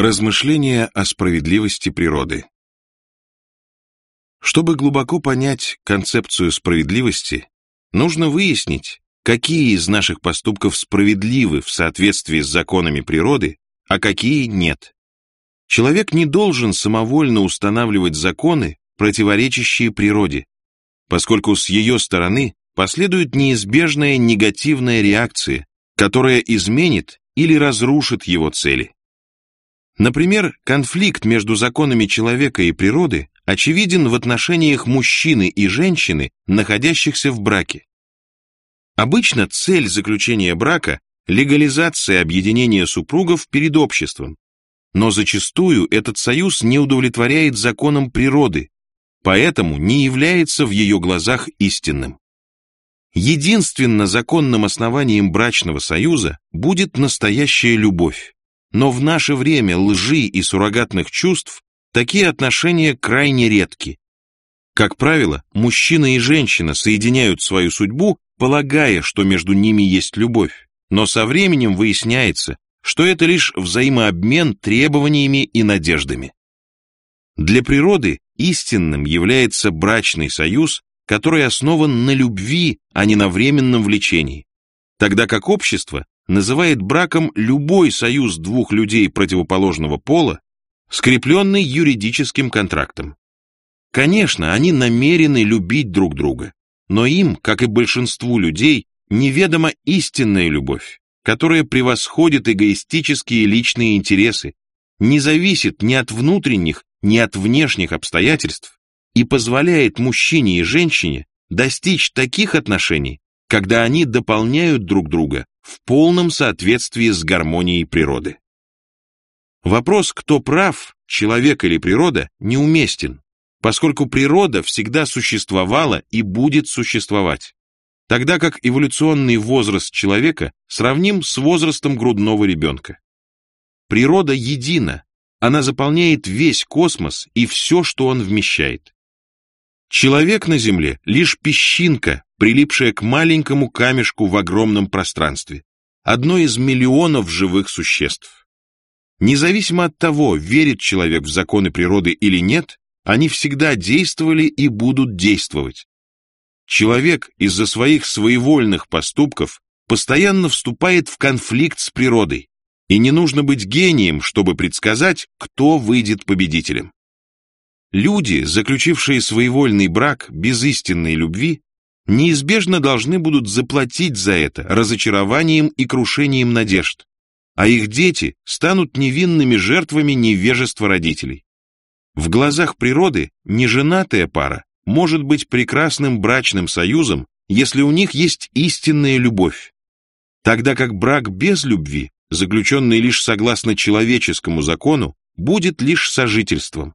Размышления о справедливости природы Чтобы глубоко понять концепцию справедливости, нужно выяснить, какие из наших поступков справедливы в соответствии с законами природы, а какие нет. Человек не должен самовольно устанавливать законы, противоречащие природе, поскольку с ее стороны последует неизбежная негативная реакция, которая изменит или разрушит его цели. Например, конфликт между законами человека и природы очевиден в отношениях мужчины и женщины, находящихся в браке. Обычно цель заключения брака – легализация объединения супругов перед обществом. Но зачастую этот союз не удовлетворяет законам природы, поэтому не является в ее глазах истинным. Единственно законным основанием брачного союза будет настоящая любовь. Но в наше время лжи и суррогатных чувств такие отношения крайне редки. Как правило, мужчина и женщина соединяют свою судьбу, полагая, что между ними есть любовь. Но со временем выясняется, что это лишь взаимообмен требованиями и надеждами. Для природы истинным является брачный союз, который основан на любви, а не на временном влечении, тогда как общество называет браком любой союз двух людей противоположного пола, скрепленный юридическим контрактом. Конечно, они намерены любить друг друга, но им, как и большинству людей, неведома истинная любовь, которая превосходит эгоистические личные интересы, не зависит ни от внутренних, ни от внешних обстоятельств и позволяет мужчине и женщине достичь таких отношений, когда они дополняют друг друга в полном соответствии с гармонией природы. Вопрос, кто прав, человек или природа, неуместен, поскольку природа всегда существовала и будет существовать, тогда как эволюционный возраст человека сравним с возрастом грудного ребенка. Природа едина, она заполняет весь космос и все, что он вмещает. Человек на Земле — лишь песчинка, прилипшая к маленькому камешку в огромном пространстве, одно из миллионов живых существ. Независимо от того, верит человек в законы природы или нет, они всегда действовали и будут действовать. Человек из-за своих своевольных поступков постоянно вступает в конфликт с природой, и не нужно быть гением, чтобы предсказать, кто выйдет победителем. Люди, заключившие своевольный брак без истинной любви, неизбежно должны будут заплатить за это разочарованием и крушением надежд, а их дети станут невинными жертвами невежества родителей. В глазах природы неженатая пара может быть прекрасным брачным союзом, если у них есть истинная любовь, тогда как брак без любви, заключенный лишь согласно человеческому закону, будет лишь сожительством.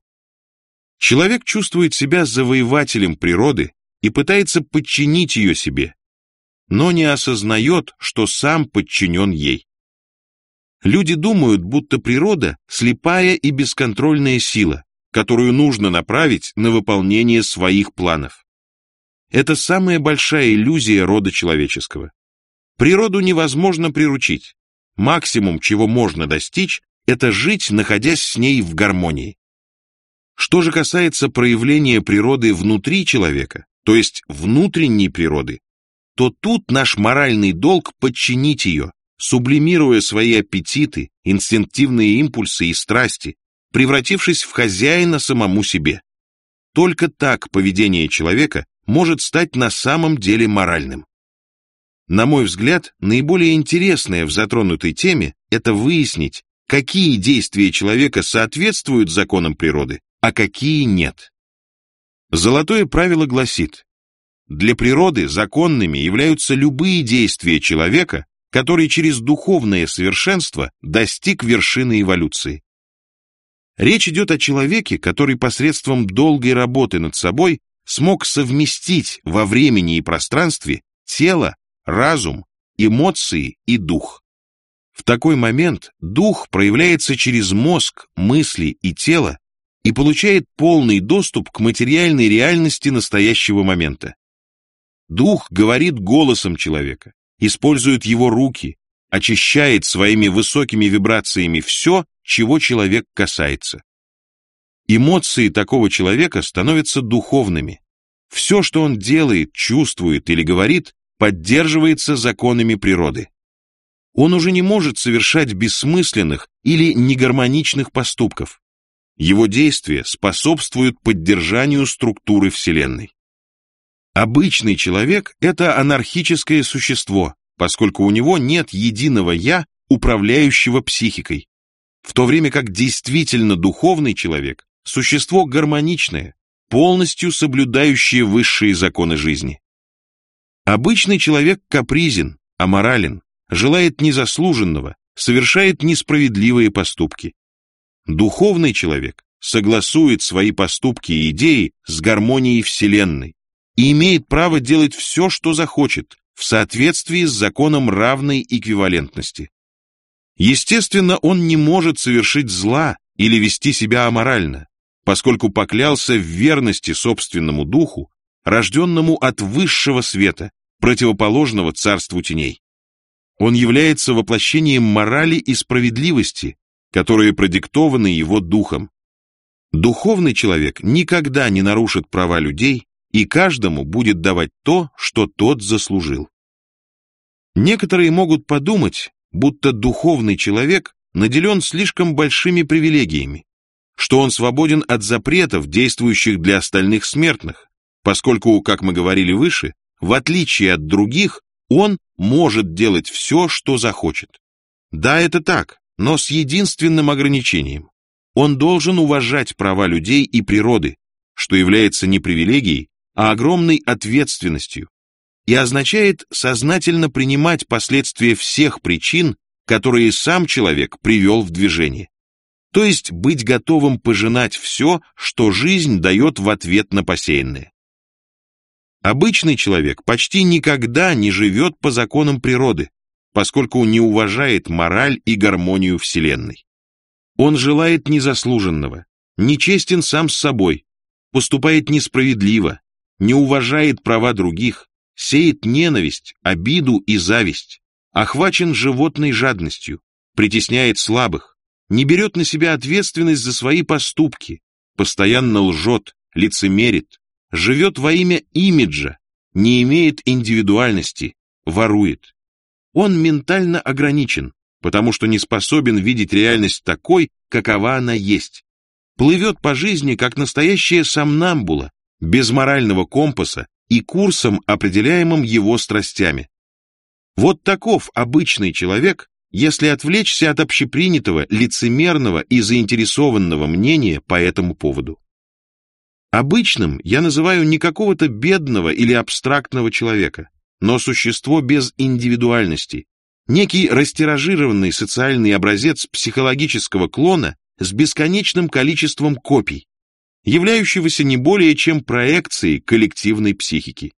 Человек чувствует себя завоевателем природы и пытается подчинить ее себе, но не осознает, что сам подчинен ей. Люди думают, будто природа – слепая и бесконтрольная сила, которую нужно направить на выполнение своих планов. Это самая большая иллюзия рода человеческого. Природу невозможно приручить. Максимум, чего можно достичь, это жить, находясь с ней в гармонии. Что же касается проявления природы внутри человека, то есть внутренней природы, то тут наш моральный долг подчинить ее, сублимируя свои аппетиты, инстинктивные импульсы и страсти, превратившись в хозяина самому себе. Только так поведение человека может стать на самом деле моральным. На мой взгляд, наиболее интересное в затронутой теме – это выяснить, какие действия человека соответствуют законам природы, а какие нет. Золотое правило гласит, для природы законными являются любые действия человека, который через духовное совершенство достиг вершины эволюции. Речь идет о человеке, который посредством долгой работы над собой смог совместить во времени и пространстве тело, разум, эмоции и дух. В такой момент дух проявляется через мозг, мысли и тело и получает полный доступ к материальной реальности настоящего момента. Дух говорит голосом человека, использует его руки, очищает своими высокими вибрациями все, чего человек касается. Эмоции такого человека становятся духовными. Все, что он делает, чувствует или говорит, поддерживается законами природы. Он уже не может совершать бессмысленных или негармоничных поступков. Его действия способствуют поддержанию структуры Вселенной. Обычный человек – это анархическое существо, поскольку у него нет единого «я», управляющего психикой, в то время как действительно духовный человек – существо гармоничное, полностью соблюдающее высшие законы жизни. Обычный человек капризен, аморален, желает незаслуженного, совершает несправедливые поступки. Духовный человек согласует свои поступки и идеи с гармонией Вселенной и имеет право делать все, что захочет, в соответствии с законом равной эквивалентности. Естественно, он не может совершить зла или вести себя аморально, поскольку поклялся в верности собственному духу, рожденному от высшего света, противоположного царству теней. Он является воплощением морали и справедливости, которые продиктованы его духом. Духовный человек никогда не нарушит права людей и каждому будет давать то, что тот заслужил. Некоторые могут подумать, будто духовный человек наделен слишком большими привилегиями, что он свободен от запретов, действующих для остальных смертных, поскольку, как мы говорили выше, в отличие от других, он может делать все, что захочет. Да, это так, но с единственным ограничением. Он должен уважать права людей и природы, что является не привилегией, а огромной ответственностью, и означает сознательно принимать последствия всех причин, которые сам человек привел в движение. То есть быть готовым пожинать все, что жизнь дает в ответ на посеянное. Обычный человек почти никогда не живет по законам природы, поскольку не уважает мораль и гармонию Вселенной. Он желает незаслуженного, нечестен сам с собой, поступает несправедливо, не уважает права других, сеет ненависть, обиду и зависть, охвачен животной жадностью, притесняет слабых, не берет на себя ответственность за свои поступки, постоянно лжет, лицемерит, живет во имя имиджа, не имеет индивидуальности, ворует. Он ментально ограничен, потому что не способен видеть реальность такой, какова она есть. Плывет по жизни, как настоящая сомнамбула, без морального компаса и курсом, определяемым его страстями. Вот таков обычный человек, если отвлечься от общепринятого, лицемерного и заинтересованного мнения по этому поводу. Обычным я называю не какого-то бедного или абстрактного человека, но существо без индивидуальности, некий растиражированный социальный образец психологического клона с бесконечным количеством копий, являющегося не более чем проекцией коллективной психики.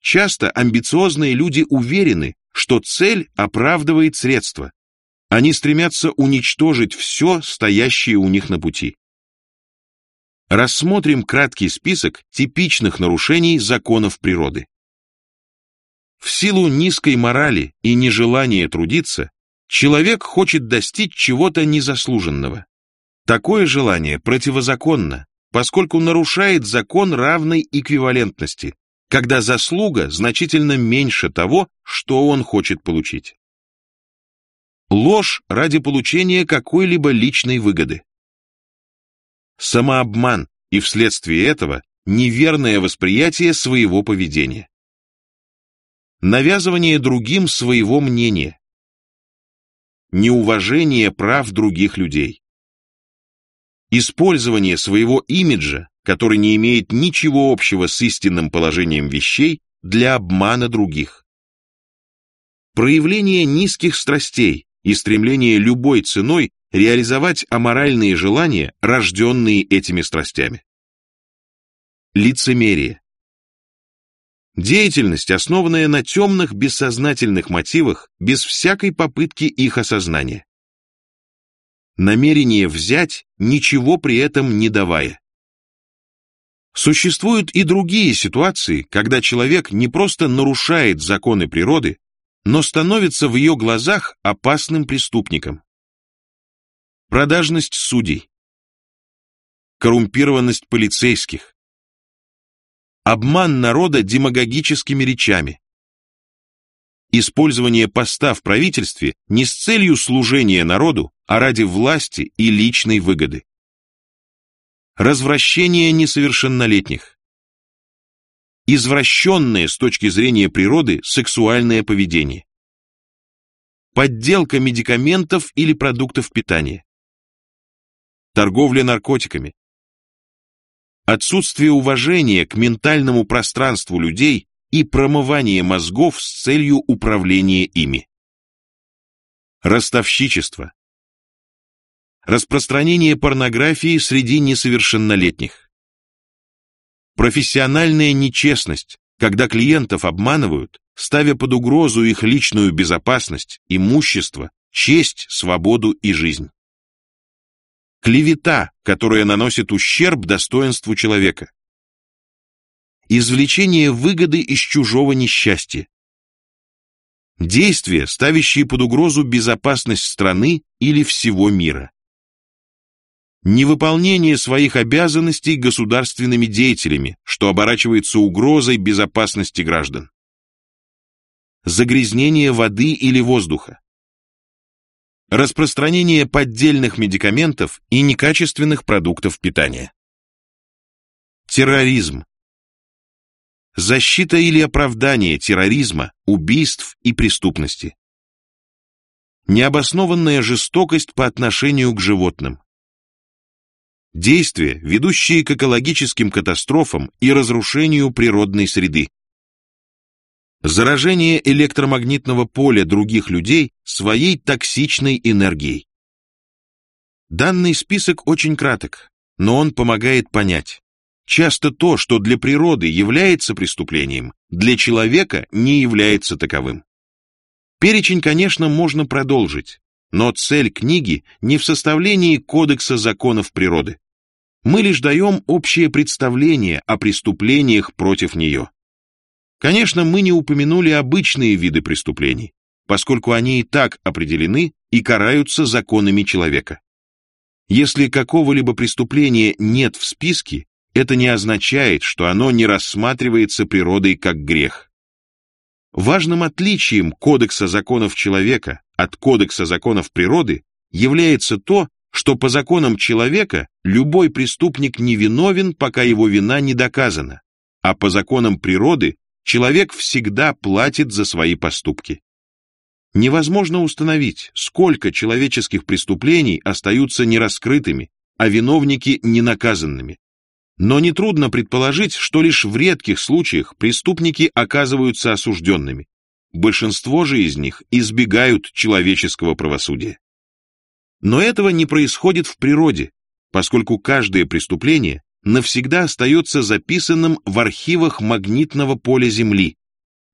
Часто амбициозные люди уверены, что цель оправдывает средства. Они стремятся уничтожить все, стоящее у них на пути. Рассмотрим краткий список типичных нарушений законов природы. В силу низкой морали и нежелания трудиться, человек хочет достичь чего-то незаслуженного. Такое желание противозаконно, поскольку нарушает закон равной эквивалентности, когда заслуга значительно меньше того, что он хочет получить. Ложь ради получения какой-либо личной выгоды самообман и вследствие этого неверное восприятие своего поведения. Навязывание другим своего мнения. Неуважение прав других людей. Использование своего имиджа, который не имеет ничего общего с истинным положением вещей, для обмана других. Проявление низких страстей и стремление любой ценой реализовать аморальные желания, рожденные этими страстями. Лицемерие. Деятельность, основанная на темных бессознательных мотивах, без всякой попытки их осознания. Намерение взять, ничего при этом не давая. Существуют и другие ситуации, когда человек не просто нарушает законы природы, но становится в ее глазах опасным преступником. продажность судей, коррумпированность полицейских, обман народа демагогическими речами, использование поста в правительстве не с целью служения народу, а ради власти и личной выгоды, развращение несовершеннолетних, извращенное с точки зрения природы сексуальное поведение, подделка медикаментов или продуктов питания, торговля наркотиками, отсутствие уважения к ментальному пространству людей и промывание мозгов с целью управления ими. Ростовщичество. Распространение порнографии среди несовершеннолетних. Профессиональная нечестность, когда клиентов обманывают, ставя под угрозу их личную безопасность, имущество, честь, свободу и жизнь. Клевета, которая наносит ущерб достоинству человека. Извлечение выгоды из чужого несчастья. Действия, ставящие под угрозу безопасность страны или всего мира. Невыполнение своих обязанностей государственными деятелями, что оборачивается угрозой безопасности граждан. Загрязнение воды или воздуха распространение поддельных медикаментов и некачественных продуктов питания. Терроризм. Защита или оправдание терроризма, убийств и преступности. Необоснованная жестокость по отношению к животным. Действия, ведущие к экологическим катастрофам и разрушению природной среды. Заражение электромагнитного поля других людей своей токсичной энергией. Данный список очень краток, но он помогает понять. Часто то, что для природы является преступлением, для человека не является таковым. Перечень, конечно, можно продолжить, но цель книги не в составлении кодекса законов природы. Мы лишь даем общее представление о преступлениях против нее. Конечно, мы не упомянули обычные виды преступлений, поскольку они и так определены и караются законами человека. Если какого-либо преступления нет в списке, это не означает, что оно не рассматривается природой как грех. Важным отличием Кодекса законов человека от Кодекса законов природы является то, что по законам человека любой преступник не виновен, пока его вина не доказана, а по законам природы человек всегда платит за свои поступки. Невозможно установить, сколько человеческих преступлений остаются нераскрытыми, а виновники ненаказанными. Но нетрудно предположить, что лишь в редких случаях преступники оказываются осужденными. Большинство же из них избегают человеческого правосудия. Но этого не происходит в природе, поскольку каждое преступление навсегда остается записанным в архивах магнитного поля Земли,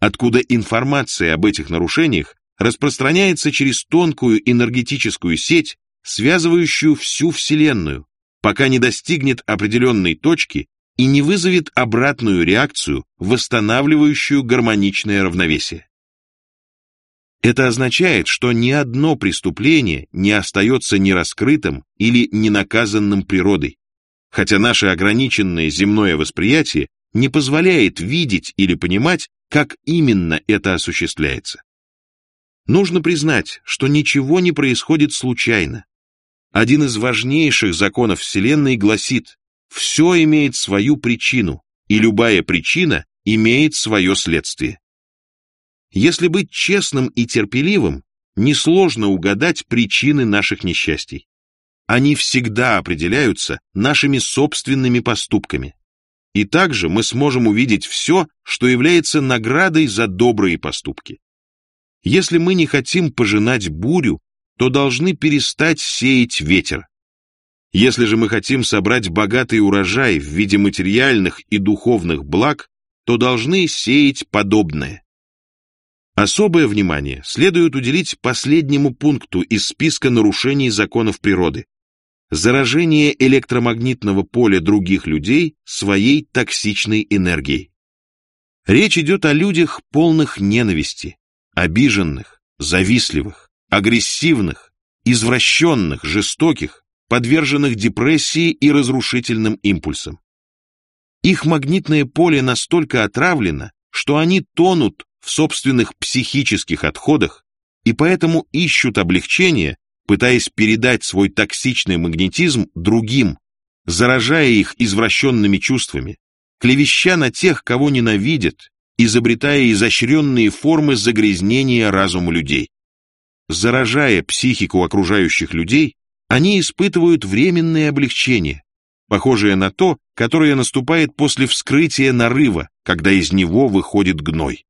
откуда информация об этих нарушениях распространяется через тонкую энергетическую сеть, связывающую всю Вселенную, пока не достигнет определенной точки и не вызовет обратную реакцию, восстанавливающую гармоничное равновесие. Это означает, что ни одно преступление не остается нераскрытым или ненаказанным природой, хотя наше ограниченное земное восприятие не позволяет видеть или понимать, как именно это осуществляется. Нужно признать, что ничего не происходит случайно. Один из важнейших законов Вселенной гласит, все имеет свою причину, и любая причина имеет свое следствие. Если быть честным и терпеливым, несложно угадать причины наших несчастий. Они всегда определяются нашими собственными поступками. И также мы сможем увидеть все, что является наградой за добрые поступки. Если мы не хотим пожинать бурю, то должны перестать сеять ветер. Если же мы хотим собрать богатый урожай в виде материальных и духовных благ, то должны сеять подобное. Особое внимание следует уделить последнему пункту из списка нарушений законов природы заражение электромагнитного поля других людей своей токсичной энергией. Речь идет о людях полных ненависти, обиженных, завистливых, агрессивных, извращенных, жестоких, подверженных депрессии и разрушительным импульсам. Их магнитное поле настолько отравлено, что они тонут в собственных психических отходах и поэтому ищут облегчения, пытаясь передать свой токсичный магнетизм другим, заражая их извращенными чувствами, клевеща на тех, кого ненавидят, изобретая изощренные формы загрязнения разума людей. Заражая психику окружающих людей, они испытывают временное облегчение, похожее на то, которое наступает после вскрытия нарыва, когда из него выходит гной.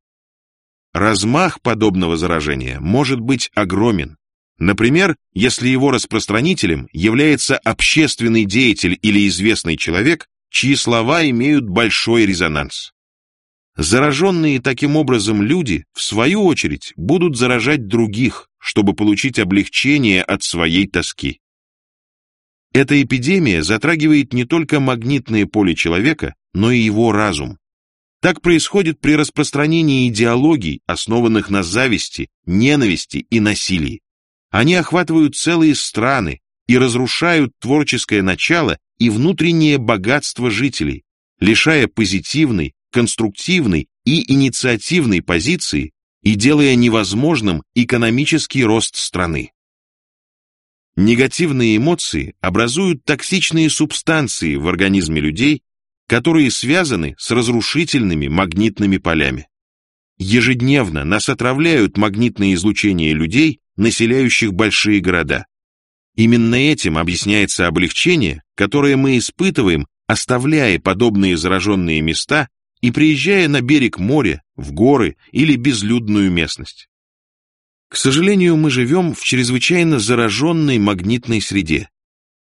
Размах подобного заражения может быть огромен. Например, если его распространителем является общественный деятель или известный человек, чьи слова имеют большой резонанс. Зараженные таким образом люди, в свою очередь, будут заражать других, чтобы получить облегчение от своей тоски. Эта эпидемия затрагивает не только магнитное поле человека, но и его разум. Так происходит при распространении идеологий, основанных на зависти, ненависти и насилии. Они охватывают целые страны и разрушают творческое начало и внутреннее богатство жителей, лишая позитивной, конструктивной и инициативной позиции и делая невозможным экономический рост страны. Негативные эмоции образуют токсичные субстанции в организме людей, которые связаны с разрушительными магнитными полями. Ежедневно нас отравляют магнитные излучения людей, населяющих большие города. Именно этим объясняется облегчение, которое мы испытываем, оставляя подобные зараженные места и приезжая на берег моря, в горы или безлюдную местность. К сожалению, мы живем в чрезвычайно зараженной магнитной среде,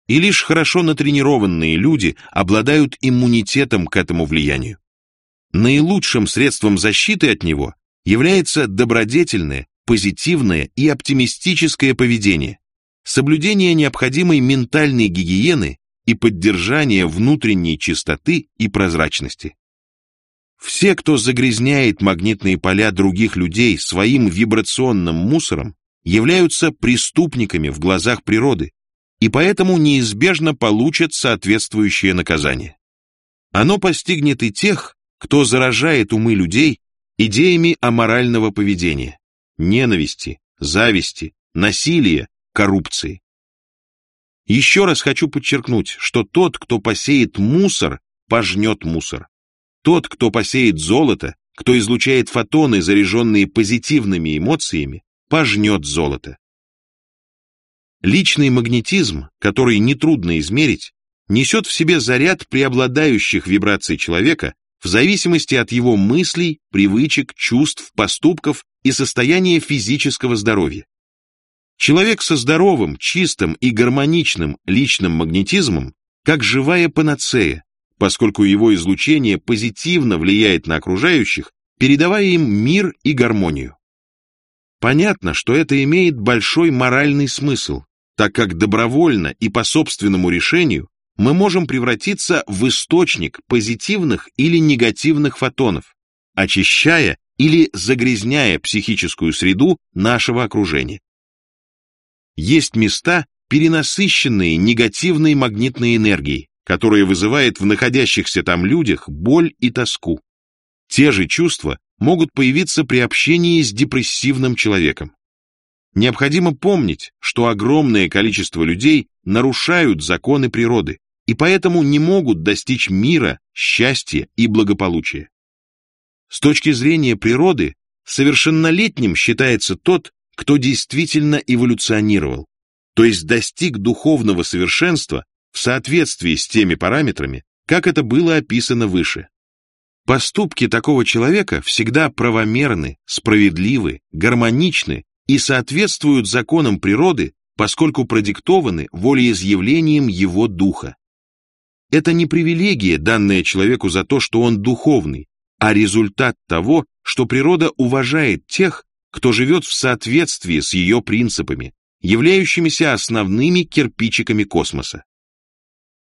и лишь хорошо натренированные люди обладают иммунитетом к этому влиянию. Наилучшим средством защиты от него является добродетельное, позитивное и оптимистическое поведение, соблюдение необходимой ментальной гигиены и поддержание внутренней чистоты и прозрачности. Все, кто загрязняет магнитные поля других людей своим вибрационным мусором, являются преступниками в глазах природы и поэтому неизбежно получат соответствующее наказание. Оно постигнет и тех, кто заражает умы людей идеями аморального поведения, ненависти, зависти, насилия, коррупции. Еще раз хочу подчеркнуть, что тот, кто посеет мусор, пожнет мусор. Тот, кто посеет золото, кто излучает фотоны, заряженные позитивными эмоциями, пожнет золото. Личный магнетизм, который нетрудно измерить, несет в себе заряд преобладающих вибраций человека в зависимости от его мыслей, привычек, чувств, поступков и состояния физического здоровья. Человек со здоровым, чистым и гармоничным личным магнетизмом как живая панацея, поскольку его излучение позитивно влияет на окружающих, передавая им мир и гармонию. Понятно, что это имеет большой моральный смысл, так как добровольно и по собственному решению мы можем превратиться в источник позитивных или негативных фотонов, очищая или загрязняя психическую среду нашего окружения. Есть места, перенасыщенные негативной магнитной энергией, которое вызывает в находящихся там людях боль и тоску. Те же чувства могут появиться при общении с депрессивным человеком. Необходимо помнить, что огромное количество людей нарушают законы природы и поэтому не могут достичь мира, счастья и благополучия. С точки зрения природы, совершеннолетним считается тот, кто действительно эволюционировал, то есть достиг духовного совершенства в соответствии с теми параметрами, как это было описано выше. Поступки такого человека всегда правомерны, справедливы, гармоничны и соответствуют законам природы, поскольку продиктованы волеизъявлением его духа. Это не привилегия, данная человеку за то, что он духовный, а результат того, что природа уважает тех, кто живет в соответствии с ее принципами, являющимися основными кирпичиками космоса.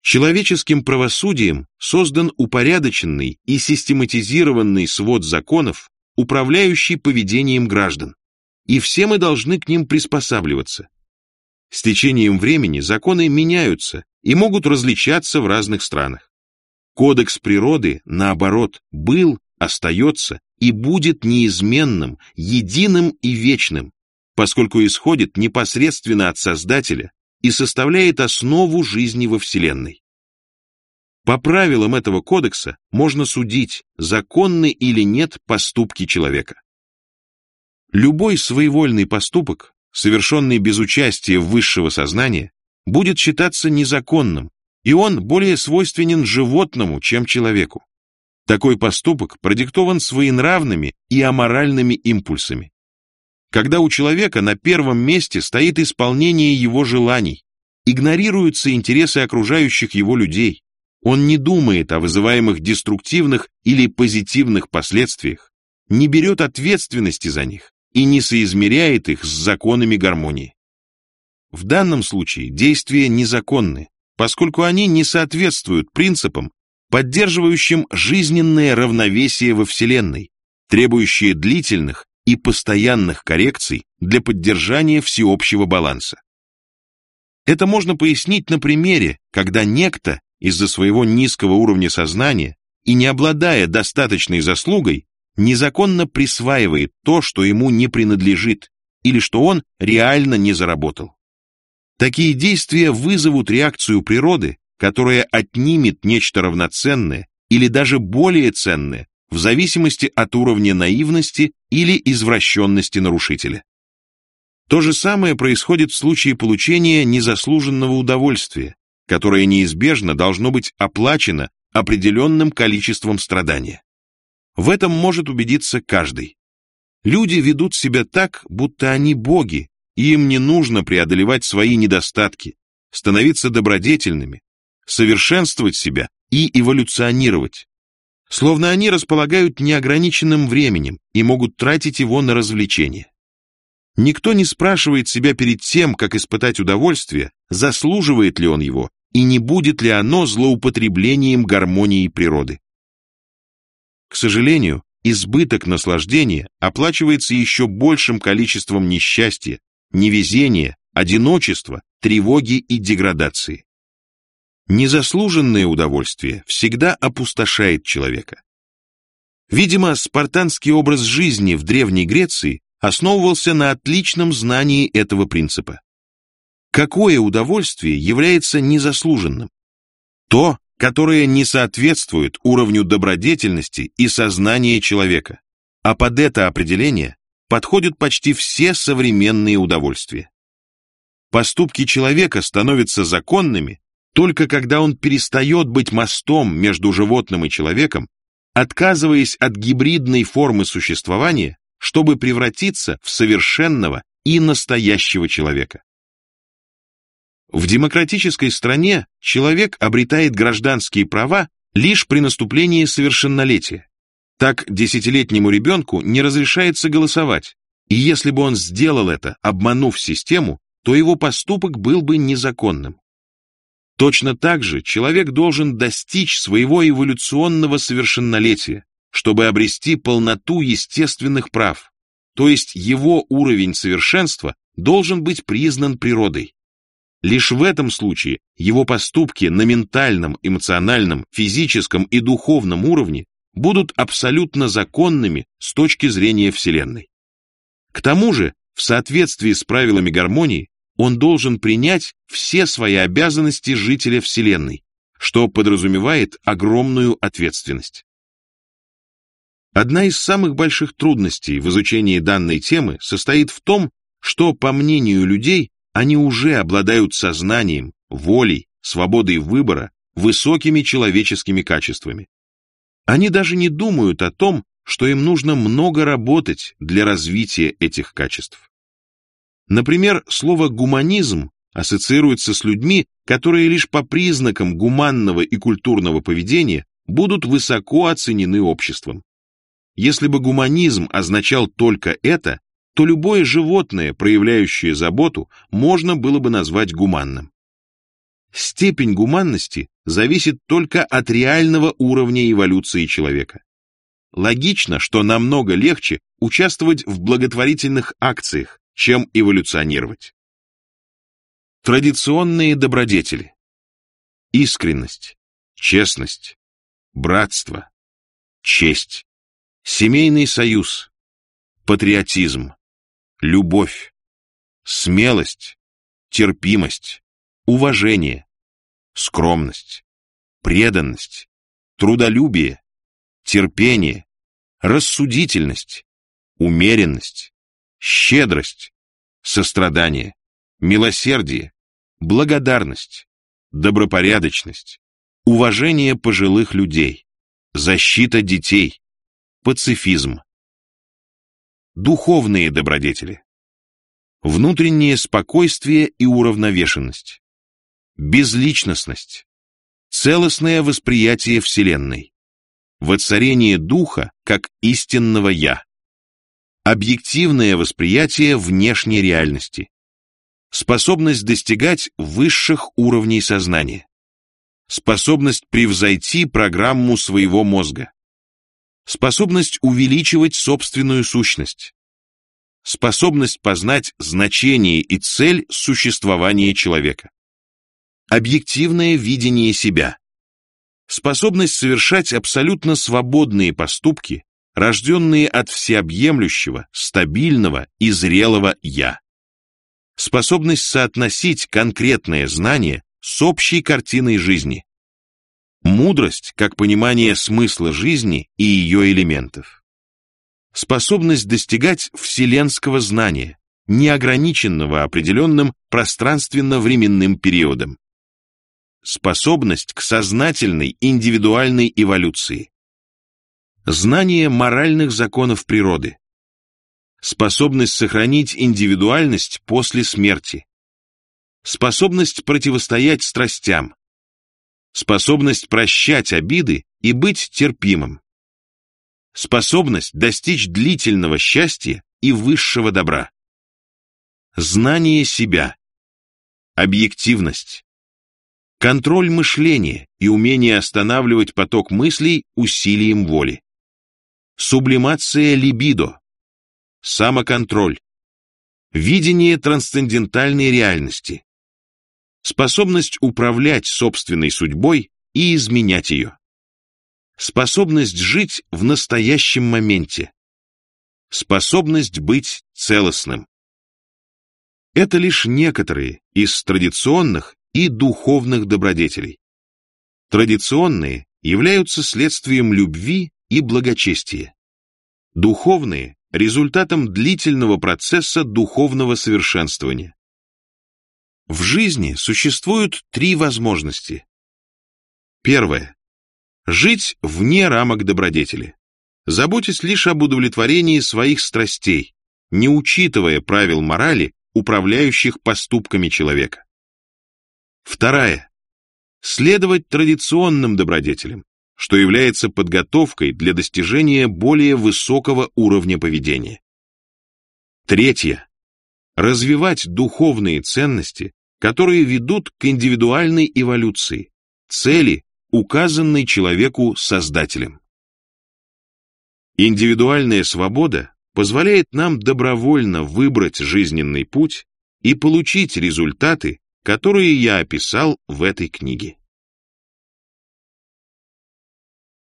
Человеческим правосудием создан упорядоченный и систематизированный свод законов, управляющий поведением граждан, и все мы должны к ним приспосабливаться. С течением времени законы меняются и могут различаться в разных странах. Кодекс природы, наоборот, был, остается и будет неизменным, единым и вечным, поскольку исходит непосредственно от Создателя и составляет основу жизни во Вселенной. По правилам этого кодекса можно судить, законны или нет поступки человека. Любой своевольный поступок, совершенный без участия высшего сознания, будет считаться незаконным, и он более свойственен животному, чем человеку. Такой поступок продиктован своенравными и аморальными импульсами. Когда у человека на первом месте стоит исполнение его желаний, игнорируются интересы окружающих его людей, он не думает о вызываемых деструктивных или позитивных последствиях, не берет ответственности за них и не соизмеряет их с законами гармонии. В данном случае действия незаконны, поскольку они не соответствуют принципам, поддерживающим жизненное равновесие во Вселенной, требующие длительных и постоянных коррекций для поддержания всеобщего баланса. Это можно пояснить на примере, когда некто из-за своего низкого уровня сознания и не обладая достаточной заслугой, незаконно присваивает то, что ему не принадлежит, или что он реально не заработал. Такие действия вызовут реакцию природы, которая отнимет нечто равноценное или даже более ценное в зависимости от уровня наивности или извращенности нарушителя. То же самое происходит в случае получения незаслуженного удовольствия, которое неизбежно должно быть оплачено определенным количеством страдания. В этом может убедиться каждый. Люди ведут себя так, будто они боги, им не нужно преодолевать свои недостатки, становиться добродетельными, совершенствовать себя и эволюционировать. Словно они располагают неограниченным временем и могут тратить его на развлечения. Никто не спрашивает себя перед тем, как испытать удовольствие, заслуживает ли он его и не будет ли оно злоупотреблением гармонии природы. К сожалению, избыток наслаждения оплачивается еще большим количеством несчастья, невезения, одиночества, тревоги и деградации. Незаслуженное удовольствие всегда опустошает человека. Видимо, спартанский образ жизни в Древней Греции основывался на отличном знании этого принципа. Какое удовольствие является незаслуженным? То, которое не соответствует уровню добродетельности и сознания человека. А под это определение подходят почти все современные удовольствия. Поступки человека становятся законными только когда он перестает быть мостом между животным и человеком, отказываясь от гибридной формы существования, чтобы превратиться в совершенного и настоящего человека. В демократической стране человек обретает гражданские права лишь при наступлении совершеннолетия. Так десятилетнему ребенку не разрешается голосовать, и если бы он сделал это, обманув систему, то его поступок был бы незаконным. Точно так же человек должен достичь своего эволюционного совершеннолетия, чтобы обрести полноту естественных прав, то есть его уровень совершенства должен быть признан природой. Лишь в этом случае его поступки на ментальном, эмоциональном, физическом и духовном уровне будут абсолютно законными с точки зрения Вселенной. К тому же, в соответствии с правилами гармонии, он должен принять все свои обязанности жителя Вселенной, что подразумевает огромную ответственность. Одна из самых больших трудностей в изучении данной темы состоит в том, что, по мнению людей, они уже обладают сознанием, волей, свободой выбора, высокими человеческими качествами. Они даже не думают о том, что им нужно много работать для развития этих качеств. Например, слово «гуманизм» ассоциируется с людьми, которые лишь по признакам гуманного и культурного поведения будут высоко оценены обществом. Если бы гуманизм означал только это, то любое животное, проявляющее заботу, можно было бы назвать гуманным. Степень гуманности зависит только от реального уровня эволюции человека. Логично, что намного легче участвовать в благотворительных акциях, чем эволюционировать. Традиционные добродетели. Искренность, честность, братство, честь, семейный союз, патриотизм, любовь, смелость, терпимость, уважение, скромность, преданность, трудолюбие, терпение, рассудительность, умеренность, щедрость, сострадание, милосердие, благодарность, добропорядочность, уважение пожилых людей, защита детей, пацифизм. Духовные добродетели. Внутреннее спокойствие и уравновешенность. Безличностность. Целостное восприятие Вселенной. Воцарение Духа как истинного Я. Объективное восприятие внешней реальности. Способность достигать высших уровней сознания. Способность превзойти программу своего мозга. Способность увеличивать собственную сущность. Способность познать значение и цель существования человека. Объективное видение себя. Способность совершать абсолютно свободные поступки, рожденные от всеобъемлющего, стабильного и зрелого «я». Способность соотносить конкретное знание с общей картиной жизни. Мудрость как понимание смысла жизни и ее элементов. Способность достигать вселенского знания, неограниченного определенным пространственно-временным периодом. Способность к сознательной индивидуальной эволюции. Знание моральных законов природы. Способность сохранить индивидуальность после смерти. Способность противостоять страстям, способность прощать обиды и быть терпимым, способность достичь длительного счастья и высшего добра, знание себя, объективность, контроль мышления и умение останавливать поток мыслей усилием воли, сублимация либидо, самоконтроль, видение трансцендентальной реальности, способность управлять собственной судьбой и изменять ее, способность жить в настоящем моменте, способность быть целостным. Это лишь некоторые из традиционных и духовных добродетелей. Традиционные являются следствием любви и благочестия. Духовные – результатом длительного процесса духовного совершенствования. В жизни существуют три возможности. Первое. Жить вне рамок добродетели. Заботясь лишь об удовлетворении своих страстей, не учитывая правил морали, управляющих поступками человека. Вторая. Следовать традиционным добродетелям, что является подготовкой для достижения более высокого уровня поведения. Третье. Развивать духовные ценности, которые ведут к индивидуальной эволюции, цели, указанной человеку Создателем. Индивидуальная свобода позволяет нам добровольно выбрать жизненный путь и получить результаты, которые я описал в этой книге.